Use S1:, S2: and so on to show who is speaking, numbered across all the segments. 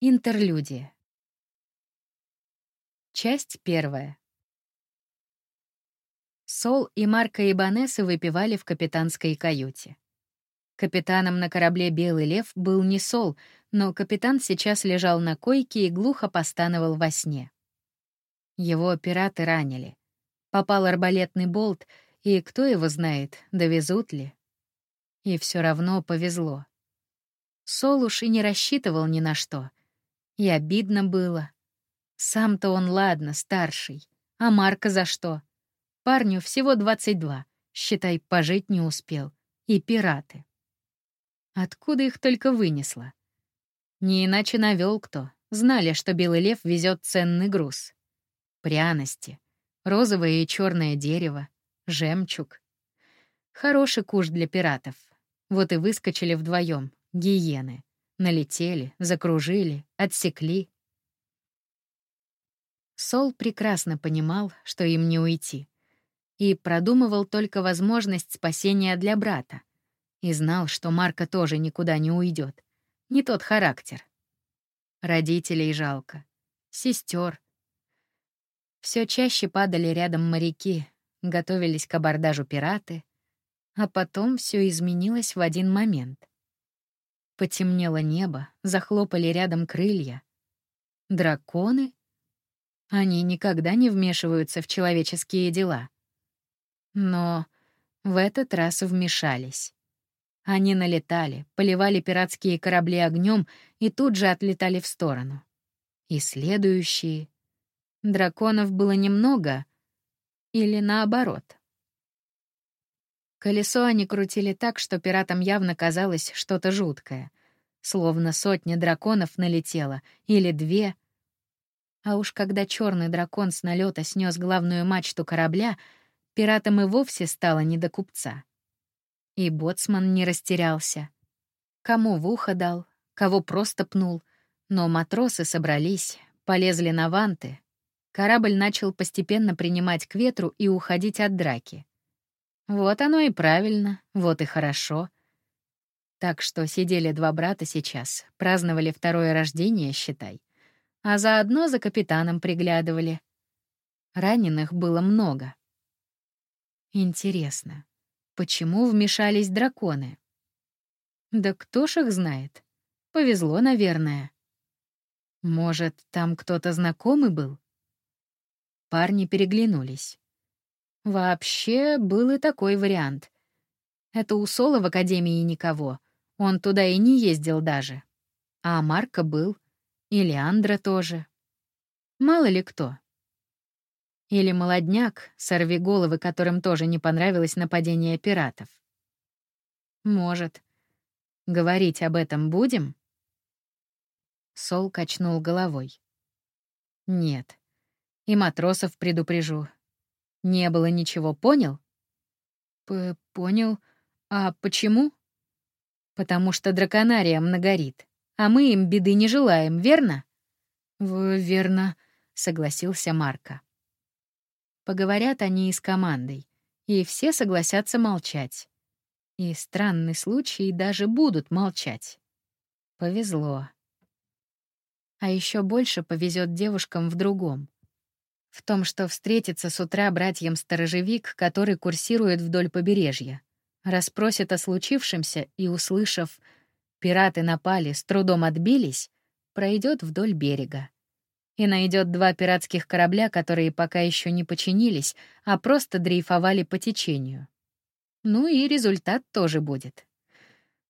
S1: Интерлюдия. Часть первая. Сол и Марка Ибанесы выпивали в капитанской каюте. Капитаном на корабле «Белый лев» был не Сол, но капитан сейчас лежал на койке и глухо постановал во сне. Его пираты ранили. Попал арбалетный болт, и кто его знает, довезут ли. И все равно повезло. Сол уж и не рассчитывал ни на что — и обидно было. Сам-то он, ладно, старший. А Марка за что? Парню всего 22. Считай, пожить не успел. И пираты. Откуда их только вынесло? Не иначе навел кто. Знали, что Белый Лев везет ценный груз. Пряности, розовое и черное дерево, жемчуг. Хороший куш для пиратов. Вот и выскочили вдвоем, гиены. Налетели, закружили, отсекли. Сол прекрасно понимал, что им не уйти, и продумывал только возможность спасения для брата. И знал, что Марка тоже никуда не уйдет. Не тот характер. Родителей жалко. Сестер. Все чаще падали рядом моряки, готовились к абордажу пираты, а потом все изменилось в один момент. Потемнело небо, захлопали рядом крылья. Драконы? Они никогда не вмешиваются в человеческие дела. Но в этот раз вмешались. Они налетали, поливали пиратские корабли огнем и тут же отлетали в сторону. И следующие. Драконов было немного или наоборот. Колесо они крутили так, что пиратам явно казалось что-то жуткое. Словно сотня драконов налетела, или две. А уж когда черный дракон с налета снес главную мачту корабля, пиратам и вовсе стало не до купца. И боцман не растерялся. Кому в ухо дал, кого просто пнул. Но матросы собрались, полезли на ванты. Корабль начал постепенно принимать к ветру и уходить от драки. Вот оно и правильно, вот и хорошо. Так что сидели два брата сейчас, праздновали второе рождение, считай. А заодно за капитаном приглядывали. Раненых было много. Интересно, почему вмешались драконы? Да кто ж их знает? Повезло, наверное. Может, там кто-то знакомый был? Парни переглянулись. Вообще, был и такой вариант. Это у Сола в Академии никого. Он туда и не ездил даже. А Марка был. И Леандра тоже. Мало ли кто. Или молодняк, сорви головы, которым тоже не понравилось нападение пиратов. Может. Говорить об этом будем? Сол качнул головой. Нет. И матросов предупрежу. Не было ничего, понял? П понял. А почему? Потому что драконариям нагорит, а мы им беды не желаем, верно? В верно, согласился Марко. Поговорят они и с командой, и все согласятся молчать. И странный случай даже будут молчать. Повезло. А еще больше повезет девушкам в другом. В том, что встретится с утра братьям-сторожевик, который курсирует вдоль побережья. Расспросит о случившемся и, услышав «пираты напали, с трудом отбились», пройдет вдоль берега. И найдет два пиратских корабля, которые пока еще не починились, а просто дрейфовали по течению. Ну и результат тоже будет.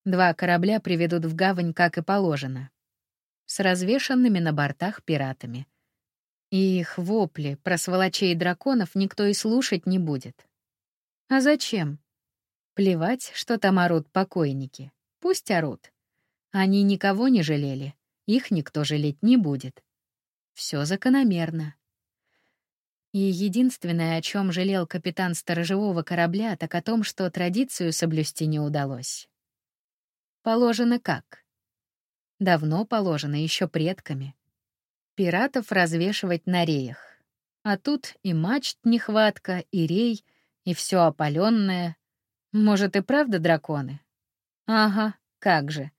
S1: Два корабля приведут в гавань, как и положено. С развешанными на бортах пиратами — и их вопли про сволочей и драконов никто и слушать не будет. А зачем? Плевать, что там орут покойники. Пусть орут. Они никого не жалели, их никто жалеть не будет. Все закономерно. И единственное, о чем жалел капитан сторожевого корабля, так о том, что традицию соблюсти не удалось. Положено как? Давно положено, еще предками пиратов развешивать на реях. А тут и мачт нехватка, и рей, и все опаленное. Может, и правда драконы? Ага, как же.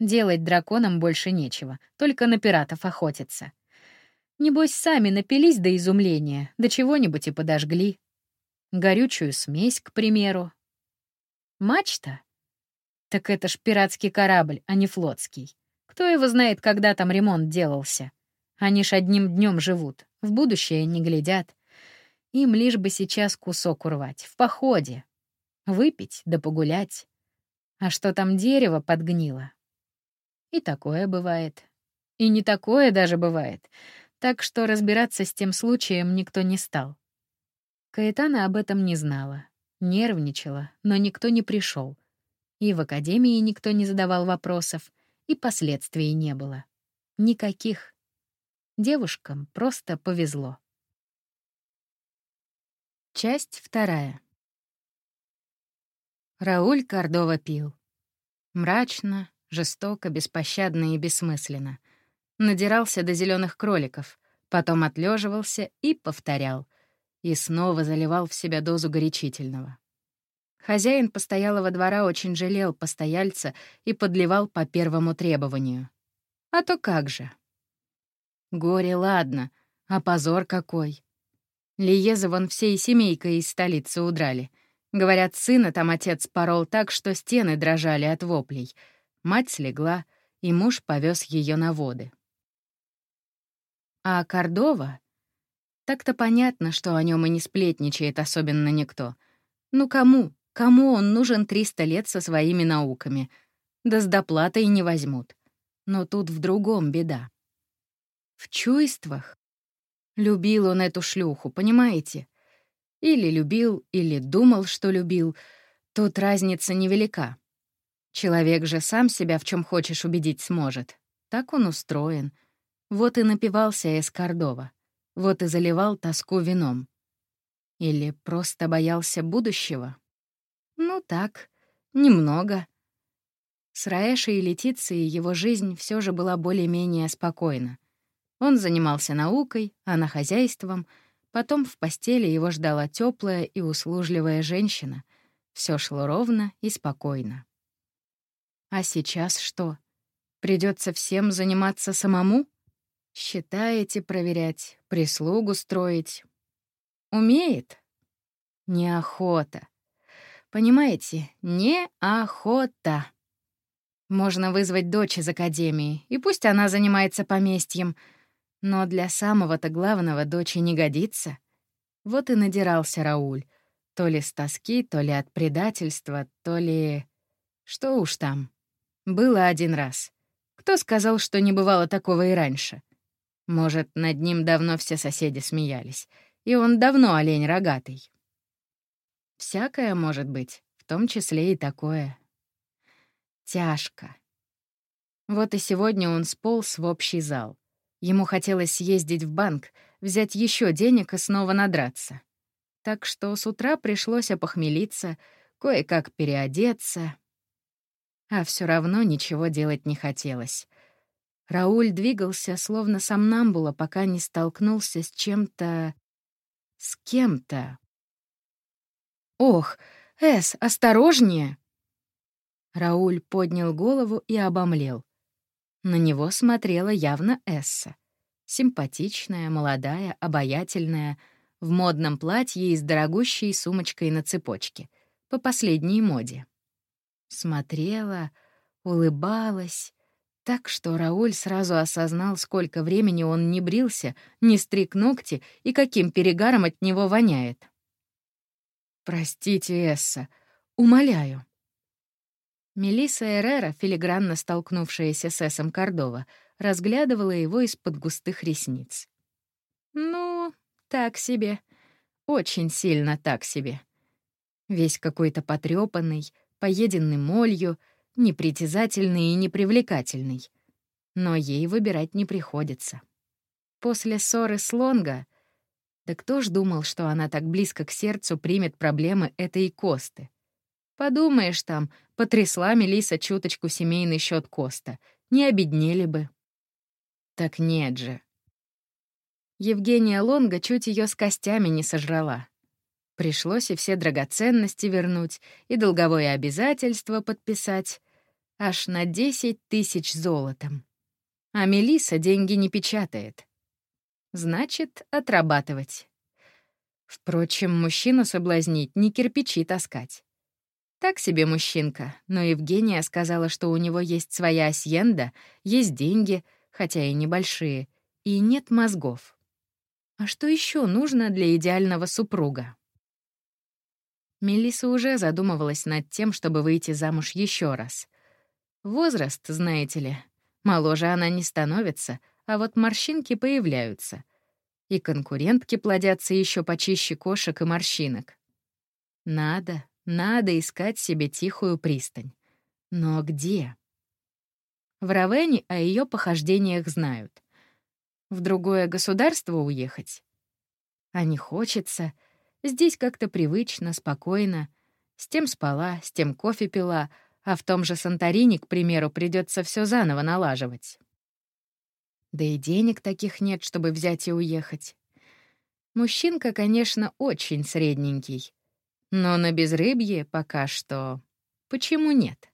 S1: Делать драконам больше нечего, только на пиратов охотиться. Небось, сами напились до изумления, до чего-нибудь и подожгли. Горючую смесь, к примеру. Мачта? Так это ж пиратский корабль, а не флотский. Кто его знает, когда там ремонт делался? Они ж одним днем живут, в будущее не глядят. Им лишь бы сейчас кусок урвать, в походе. Выпить да погулять. А что там дерево подгнило? И такое бывает. И не такое даже бывает. Так что разбираться с тем случаем никто не стал. Каэтана об этом не знала. Нервничала, но никто не пришел. И в академии никто не задавал вопросов, и последствий не было. Никаких. Девушкам просто повезло. Часть вторая. Рауль Кордова пил. Мрачно, жестоко, беспощадно и бессмысленно. Надирался до зеленых кроликов, потом отлеживался и повторял. И снова заливал в себя дозу горячительного. Хозяин постоялого двора очень жалел постояльца и подливал по первому требованию. А то как же. Горе ладно, а позор какой. Лиеза вон всей семейкой из столицы удрали. Говорят, сына там отец порол так, что стены дрожали от воплей. Мать слегла, и муж повез ее на воды. А Кордова? Так-то понятно, что о нем и не сплетничает особенно никто. Ну кому? Кому он нужен 300 лет со своими науками? Да с доплатой не возьмут. Но тут в другом беда. В чувствах. Любил он эту шлюху, понимаете? Или любил, или думал, что любил. Тут разница невелика. Человек же сам себя в чем хочешь убедить сможет. Так он устроен. Вот и напивался Эскардова. Вот и заливал тоску вином. Или просто боялся будущего? Ну так, немного. С Раэшей и Летицией его жизнь все же была более-менее спокойна. Он занимался наукой, она хозяйством, потом в постели его ждала теплая и услужливая женщина. Все шло ровно и спокойно. А сейчас что? Придется всем заниматься самому? Считаете проверять, прислугу строить? Умеет? Неохота. Понимаете, неохота. Можно вызвать дочь из академии, и пусть она занимается поместьем — но для самого-то главного дочи не годится. Вот и надирался Рауль. То ли с тоски, то ли от предательства, то ли... Что уж там. Было один раз. Кто сказал, что не бывало такого и раньше? Может, над ним давно все соседи смеялись, и он давно олень рогатый. Всякое может быть, в том числе и такое. Тяжко. Вот и сегодня он сполз в общий зал. Ему хотелось съездить в банк, взять еще денег и снова надраться. Так что с утра пришлось опохмелиться, кое-как переодеться. А все равно ничего делать не хотелось. Рауль двигался, словно сомнамбула, пока не столкнулся с чем-то... с кем-то. «Ох, Эс, осторожнее!» Рауль поднял голову и обомлел. На него смотрела явно Эсса. Симпатичная, молодая, обаятельная, в модном платье и с дорогущей сумочкой на цепочке, по последней моде. Смотрела, улыбалась, так что Рауль сразу осознал, сколько времени он не брился, не стриг ногти и каким перегаром от него воняет. «Простите, Эсса, умоляю», Мелисса Эррера, филигранно столкнувшаяся с Эсом Кордова, разглядывала его из-под густых ресниц. «Ну, так себе. Очень сильно так себе. Весь какой-то потрёпанный, поеденный молью, непритязательный и непривлекательный. Но ей выбирать не приходится. После ссоры с Лонго... Да кто ж думал, что она так близко к сердцу примет проблемы этой Косты? Подумаешь там, потрясла Мелиса чуточку семейный счет Коста. Не обеднели бы. Так нет же. Евгения Лонга чуть ее с костями не сожрала. Пришлось и все драгоценности вернуть, и долговое обязательство подписать. Аж на 10 тысяч золотом. А Мелиса деньги не печатает. Значит, отрабатывать. Впрочем, мужчину соблазнить, не кирпичи таскать. Так себе мужчинка, но Евгения сказала, что у него есть своя асьенда, есть деньги, хотя и небольшие, и нет мозгов. А что еще нужно для идеального супруга? Мелиса уже задумывалась над тем, чтобы выйти замуж еще раз. Возраст, знаете ли, моложе она не становится, а вот морщинки появляются. И конкурентки плодятся еще почище кошек и морщинок. Надо, надо искать себе тихую пристань. Но где? В Равене о ее похождениях знают. В другое государство уехать? А не хочется — Здесь как-то привычно, спокойно. С тем спала, с тем кофе пила, а в том же Санторини, к примеру, придется все заново налаживать. Да и денег таких нет, чтобы взять и уехать. Мужчинка, конечно, очень средненький. Но на безрыбье пока что... Почему нет?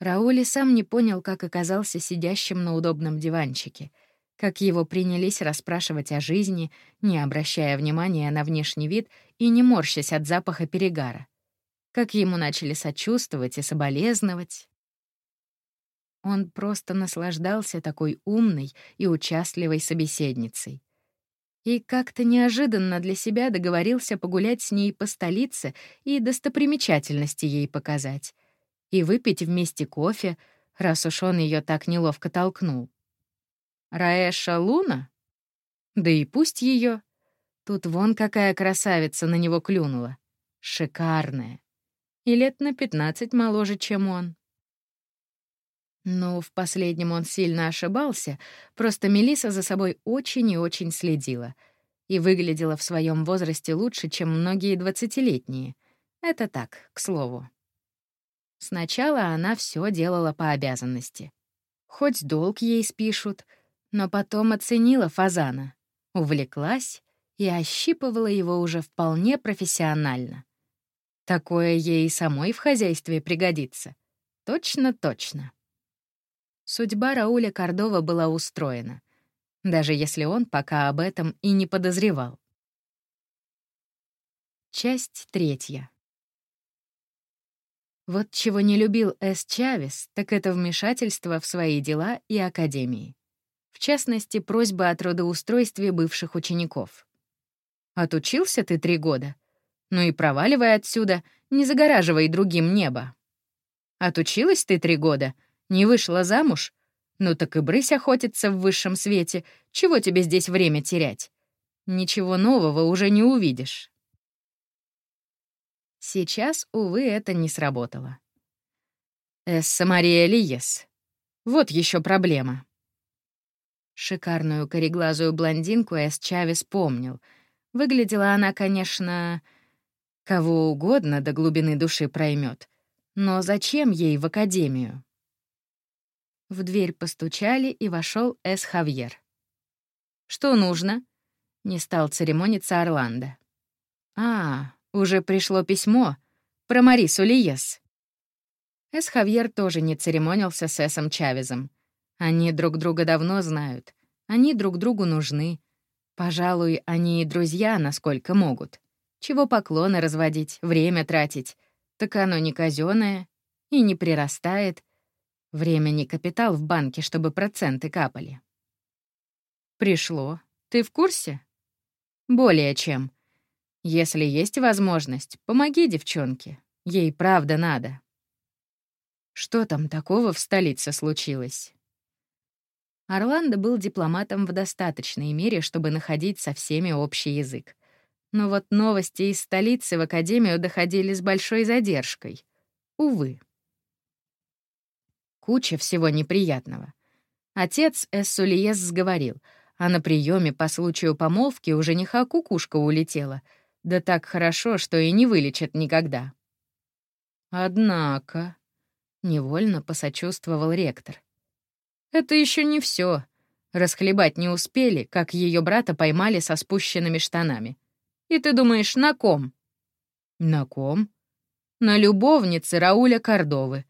S1: Рауль сам не понял, как оказался сидящим на удобном диванчике — как его принялись расспрашивать о жизни, не обращая внимания на внешний вид и не морщась от запаха перегара, как ему начали сочувствовать и соболезновать. Он просто наслаждался такой умной и участливой собеседницей. И как-то неожиданно для себя договорился погулять с ней по столице и достопримечательности ей показать, и выпить вместе кофе, раз уж он ее так неловко толкнул. Раэша Луна? Да и пусть ее. Тут вон какая красавица на него клюнула. Шикарная. И лет на пятнадцать моложе, чем он. Ну, в последнем он сильно ошибался, просто Мелиса за собой очень и очень следила и выглядела в своем возрасте лучше, чем многие двадцатилетние. Это так, к слову. Сначала она все делала по обязанности. Хоть долг ей спишут, но потом оценила фазана, увлеклась и ощипывала его уже вполне профессионально. Такое ей самой в хозяйстве пригодится. Точно-точно. Судьба Рауля Кордова была устроена, даже если он пока об этом и не подозревал. Часть третья. Вот чего не любил С. Чавес, так это вмешательство в свои дела и академии в частности, просьба о трудоустройстве бывших учеников. «Отучился ты три года? Ну и проваливай отсюда, не загораживай другим небо. Отучилась ты три года? Не вышла замуж? Ну так и брысь охотиться в высшем свете, чего тебе здесь время терять? Ничего нового уже не увидишь». Сейчас, увы, это не сработало. Эсса Мария Лиес. Вот еще проблема. Шикарную кореглазую блондинку Эс Чавес помнил. Выглядела она, конечно, кого угодно до глубины души проймет. Но зачем ей в академию? В дверь постучали, и вошел Эс Хавьер. «Что нужно?» — не стал церемониться Орландо. «А, уже пришло письмо. Про Марису Лиес». Эс Хавьер тоже не церемонился с Эсом Чавезом. Они друг друга давно знают. Они друг другу нужны. Пожалуй, они и друзья, насколько могут. Чего поклоны разводить, время тратить. Так оно не казённое и не прирастает. Время не капитал в банке, чтобы проценты капали. Пришло. Ты в курсе? Более чем. Если есть возможность, помоги девчонке. Ей правда надо. Что там такого в столице случилось? Орландо был дипломатом в достаточной мере, чтобы находить со всеми общий язык. Но вот новости из столицы в Академию доходили с большой задержкой. Увы. Куча всего неприятного. Отец Эссулиес сговорил, а на приеме по случаю помолвки у жениха кукушка улетела. Да так хорошо, что и не вылечат никогда. Однако, невольно посочувствовал ректор. Это еще не все. Расхлебать не успели, как ее брата поймали со спущенными штанами. И ты думаешь, на ком? На ком? На любовнице Рауля Кордовы.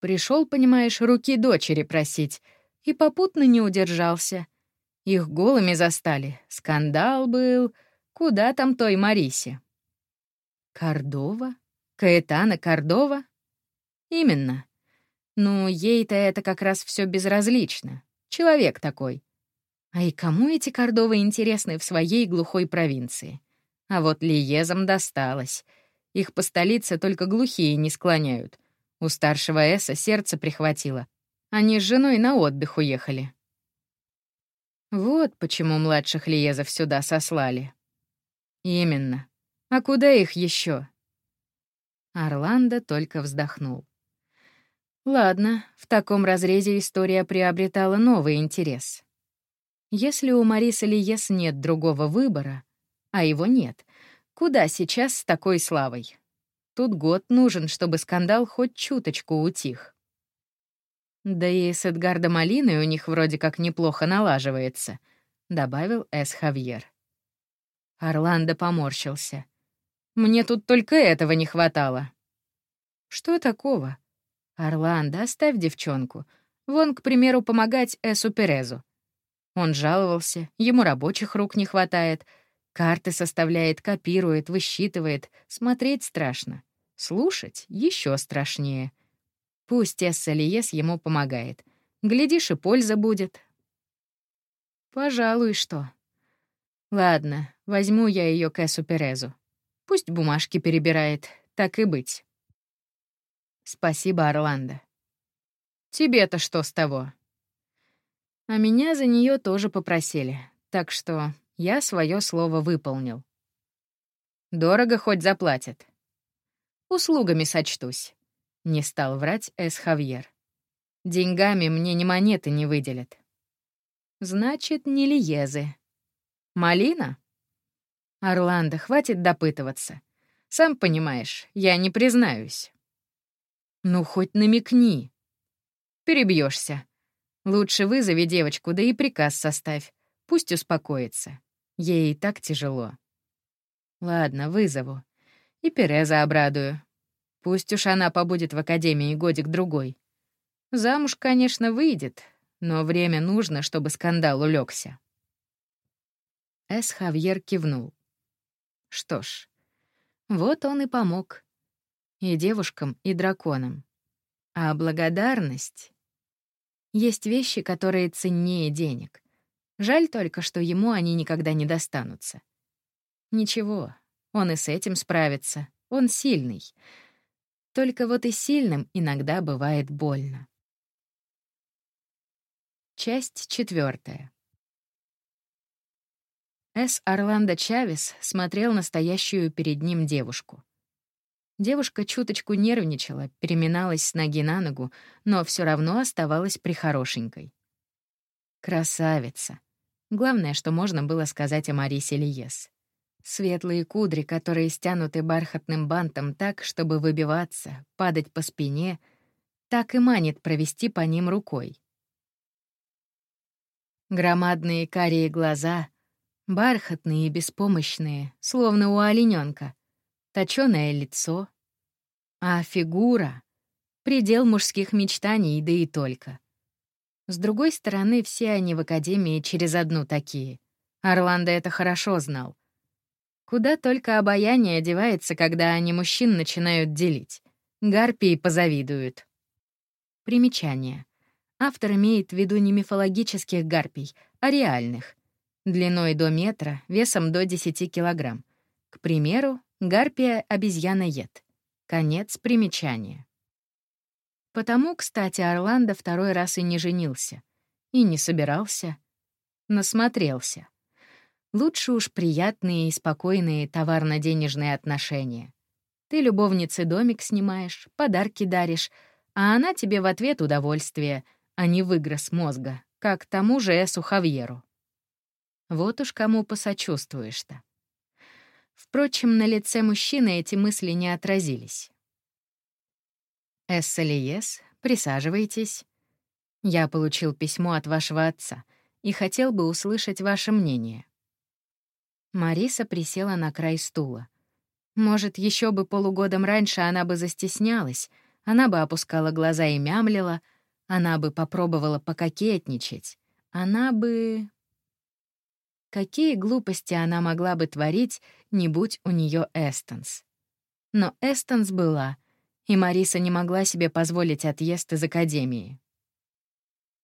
S1: Пришел, понимаешь, руки дочери просить, и попутно не удержался. Их голыми застали. Скандал был. Куда там той Марисе? Кордова? Каэтана Кордова? Именно. Ну, ей-то это как раз все безразлично. Человек такой. А и кому эти Кордовы интересны в своей глухой провинции? А вот Лиезам досталось. Их по столице только глухие не склоняют. У старшего Эса сердце прихватило. Они с женой на отдых уехали. Вот почему младших Лиезов сюда сослали. Именно. А куда их еще? Орландо только вздохнул. Ладно, в таком разрезе история приобретала новый интерес. Если у Марисы Лиес нет другого выбора, а его нет, куда сейчас с такой славой? Тут год нужен, чтобы скандал хоть чуточку утих. Да и с Эдгардо Малиной у них вроде как неплохо налаживается, добавил Эс Хавьер. Орландо поморщился. Мне тут только этого не хватало. Что такого? Орландо, оставь девчонку. Вон, к примеру, помогать Эсу Перезу. Он жаловался, ему рабочих рук не хватает, карты составляет, копирует, высчитывает, смотреть страшно. Слушать еще страшнее. Пусть Эсса Лиес ему помогает. Глядишь, и польза будет. Пожалуй, что. Ладно, возьму я ее к Эсу Перезу. Пусть бумажки перебирает, так и быть. Спасибо, Орландо. Тебе-то что с того? А меня за нее тоже попросили, так что я свое слово выполнил. Дорого хоть заплатят. Услугами сочтусь. Не стал врать Эс Хавьер. Деньгами мне ни монеты не выделят. Значит, не Лиезы. Малина? Орландо, хватит допытываться. Сам понимаешь, я не признаюсь. Ну, хоть намекни. Перебьешься. Лучше вызови девочку, да и приказ составь. Пусть успокоится. Ей и так тяжело. Ладно, вызову. И Переза обрадую. Пусть уж она побудет в академии годик-другой. Замуж, конечно, выйдет, но время нужно, чтобы скандал улегся. Эс Хавьер кивнул. Что ж, вот он и помог. И девушкам, и драконам. А благодарность... Есть вещи, которые ценнее денег. Жаль только, что ему они никогда не достанутся. Ничего, он и с этим справится. Он сильный. Только вот и сильным иногда бывает больно. Часть четвертая. С. Орландо Чавес смотрел настоящую перед ним девушку. Девушка чуточку нервничала, переминалась с ноги на ногу, но все равно оставалась прихорошенькой. Красавица. Главное, что можно было сказать о Марисе Лиес. Светлые кудри, которые стянуты бархатным бантом так, чтобы выбиваться, падать по спине, так и манит провести по ним рукой. Громадные карие глаза, бархатные и беспомощные, словно у олененка, точёное лицо, а фигура — предел мужских мечтаний, да и только. С другой стороны, все они в Академии через одну такие. Орландо это хорошо знал. Куда только обаяние одевается, когда они мужчин начинают делить. Гарпии позавидуют. Примечание. Автор имеет в виду не мифологических гарпий, а реальных. Длиной до метра, весом до 10 килограмм. К примеру, гарпия обезьяна-ед. Конец примечания. Потому, кстати, Орландо второй раз и не женился. И не собирался. Насмотрелся. Лучше уж приятные и спокойные товарно-денежные отношения. Ты любовнице домик снимаешь, подарки даришь, а она тебе в ответ удовольствие, а не выгроз мозга, как тому же Эсу Хавьеру. Вот уж кому посочувствуешь-то. Впрочем, на лице мужчины эти мысли не отразились. «Эссалиес, присаживайтесь. Я получил письмо от вашего отца и хотел бы услышать ваше мнение». Мариса присела на край стула. Может, еще бы полугодом раньше она бы застеснялась, Она бы опускала глаза и мямлила, она бы попробовала пококетничать, она бы... Какие глупости она могла бы творить, не будь у нее Эстонс. Но Эстонс была, и Мариса не могла себе позволить отъезд из академии.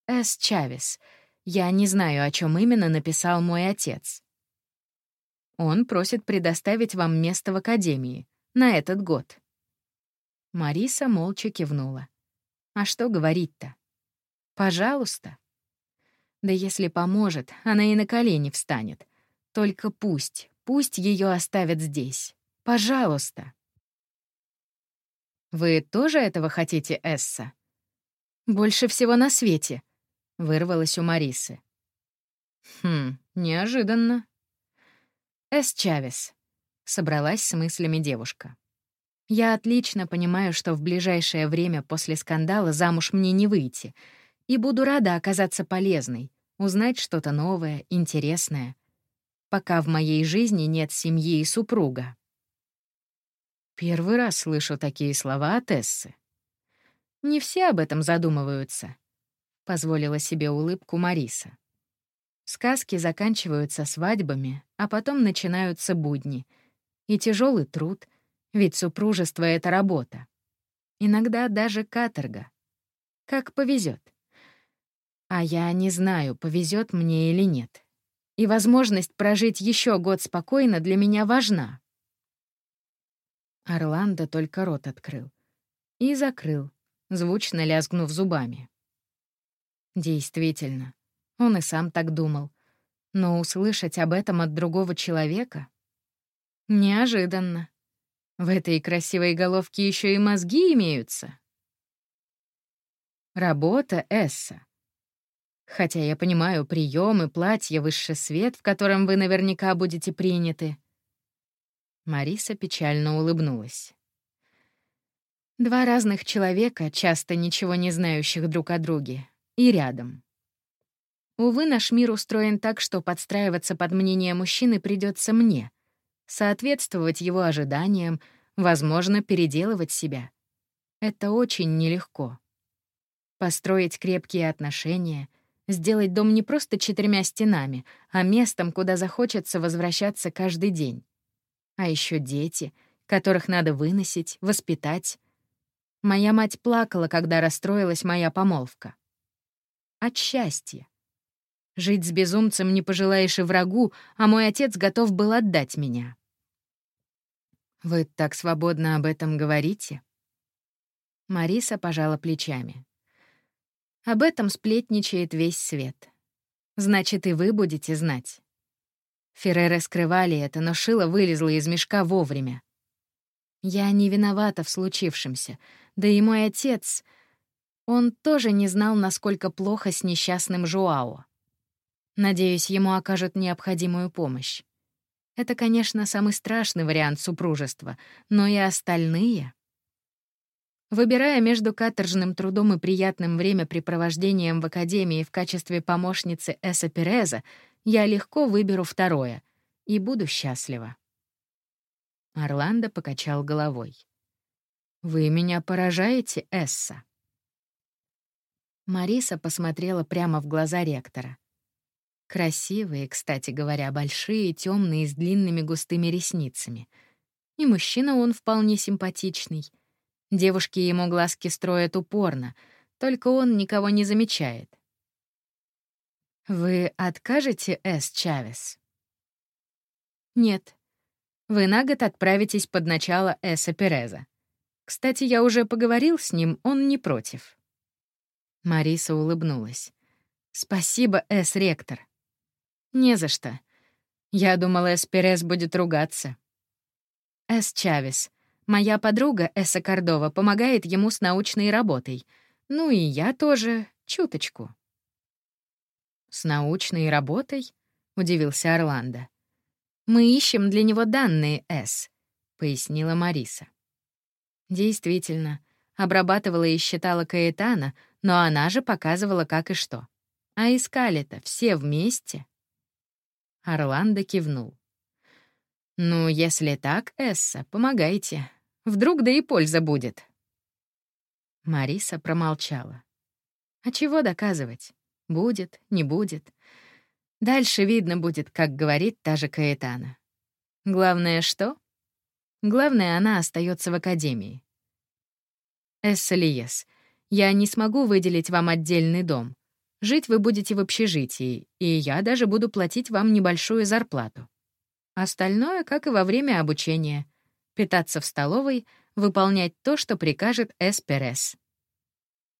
S1: «Эс Чавес, я не знаю, о чем именно написал мой отец. Он просит предоставить вам место в академии на этот год». Мариса молча кивнула. «А что говорить-то? Пожалуйста». Да если поможет, она и на колени встанет. Только пусть, пусть ее оставят здесь. Пожалуйста. «Вы тоже этого хотите, Эсса?» «Больше всего на свете», — вырвалось у Марисы. «Хм, неожиданно». «Эс Чавес», — собралась с мыслями девушка. «Я отлично понимаю, что в ближайшее время после скандала замуж мне не выйти, и буду рада оказаться полезной, узнать что-то новое, интересное, пока в моей жизни нет семьи и супруга. Первый раз слышу такие слова от Эссы. Не все об этом задумываются, — позволила себе улыбку Мариса. Сказки заканчиваются свадьбами, а потом начинаются будни. И тяжелый труд, ведь супружество — это работа. Иногда даже каторга. Как повезет. А я не знаю, повезет мне или нет. И возможность прожить еще год спокойно для меня важна. Орландо только рот открыл. И закрыл, звучно лязгнув зубами. Действительно, он и сам так думал. Но услышать об этом от другого человека — неожиданно. В этой красивой головке еще и мозги имеются. Работа Эсса. Хотя я понимаю приемы, платье, высший свет, в котором вы наверняка будете приняты. Мариса печально улыбнулась. Два разных человека, часто ничего не знающих друг о друге, и рядом. Увы, наш мир устроен так, что подстраиваться под мнение мужчины придется мне, соответствовать его ожиданиям, возможно, переделывать себя. Это очень нелегко. Построить крепкие отношения, Сделать дом не просто четырьмя стенами, а местом, куда захочется возвращаться каждый день. А еще дети, которых надо выносить, воспитать. Моя мать плакала, когда расстроилась моя помолвка. От счастья. Жить с безумцем не пожелаешь и врагу, а мой отец готов был отдать меня. «Вы так свободно об этом говорите?» Мариса пожала плечами. Об этом сплетничает весь свет. Значит, и вы будете знать. Ферреры скрывали это, но шило вылезла из мешка вовремя. Я не виновата в случившемся, да и мой отец... Он тоже не знал, насколько плохо с несчастным Жуао. Надеюсь, ему окажут необходимую помощь. Это, конечно, самый страшный вариант супружества, но и остальные... Выбирая между каторжным трудом и приятным времяпрепровождением в академии в качестве помощницы Эса Переза, я легко выберу второе и буду счастлива. Орландо покачал головой. «Вы меня поражаете, Эсса?» Мариса посмотрела прямо в глаза ректора. Красивые, кстати говоря, большие, темные, с длинными густыми ресницами. И мужчина он вполне симпатичный — Девушки ему глазки строят упорно, только он никого не замечает. «Вы откажете, С. Чавес?» «Нет. Вы на год отправитесь под начало Эса Переза. Кстати, я уже поговорил с ним, он не против». Мариса улыбнулась. «Спасибо, С. Ректор». «Не за что. Я думала, С. Перез будет ругаться». «С. Чавес, Моя подруга Эсса Кордова помогает ему с научной работой. Ну и я тоже чуточку. «С научной работой?» — удивился Орландо. «Мы ищем для него данные, Эс», — пояснила Мариса. Действительно, обрабатывала и считала Каэтана, но она же показывала, как и что. А искали-то все вместе. Орландо кивнул. «Ну, если так, Эсса, помогайте. Вдруг да и польза будет. Мариса промолчала. А чего доказывать? Будет, не будет. Дальше видно будет, как говорит та же Каэтана. Главное что? Главное, она остается в академии. Эссалиес, я не смогу выделить вам отдельный дом. Жить вы будете в общежитии, и я даже буду платить вам небольшую зарплату. Остальное, как и во время обучения. Питаться в столовой, выполнять то, что прикажет Эс Перес.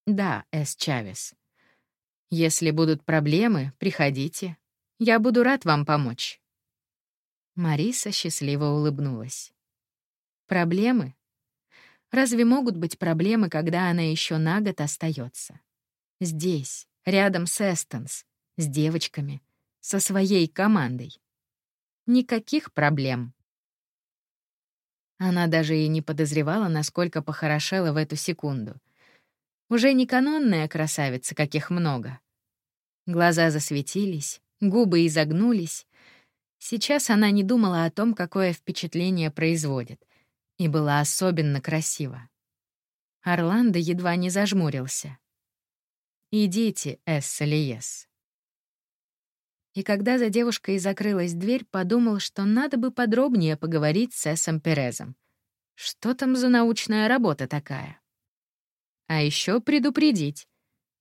S1: Да, Эс Чавес. Если будут проблемы, приходите. Я буду рад вам помочь. Мариса счастливо улыбнулась. Проблемы? Разве могут быть проблемы, когда она еще на год остается? Здесь, рядом с Эстонс, с девочками, со своей командой. Никаких проблем. Она даже и не подозревала, насколько похорошела в эту секунду. Уже не канонная красавица, каких много. Глаза засветились, губы изогнулись. Сейчас она не думала о том, какое впечатление производит, и была особенно красива. Орландо едва не зажмурился. «Идите, Эссалиес». И когда за девушкой закрылась дверь, подумал, что надо бы подробнее поговорить с Эссом Перезом. Что там за научная работа такая? А еще предупредить,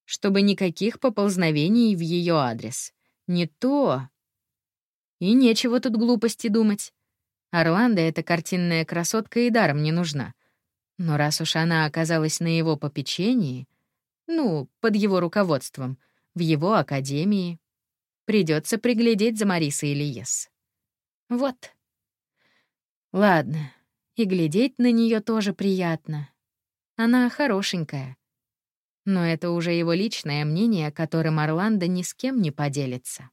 S1: чтобы никаких поползновений в ее адрес. Не то. И нечего тут глупости думать. Орландо — эта картинная красотка и даром не нужна. Но раз уж она оказалась на его попечении, ну, под его руководством, в его академии, придется приглядеть за Марисой Ильес. Вот. Ладно, и глядеть на нее тоже приятно. Она хорошенькая. Но это уже его личное мнение, которым Орландо ни с кем не поделится.